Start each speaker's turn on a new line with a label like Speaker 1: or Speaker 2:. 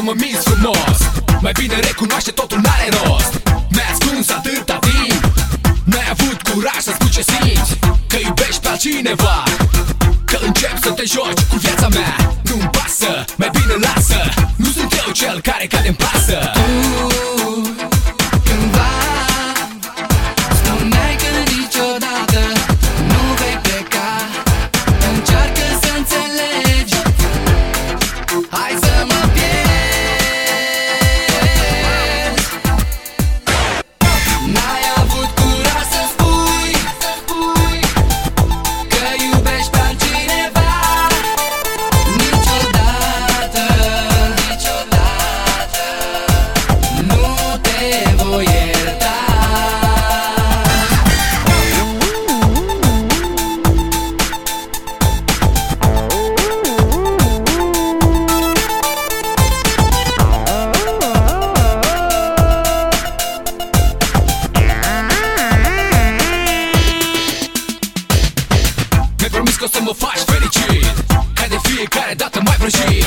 Speaker 1: De ce încerci să mă minți frumos? Mai bine recunoaște totul n-are rost. Mi-ai ascuns atâta timp. N-ai avut curaj să spui ce simți Că iubești pe altcineva. Că încep să te joci cu viața mea. Nu-mi pasă, mai bine lasă. Nu sunt eu cel care cade în pasă she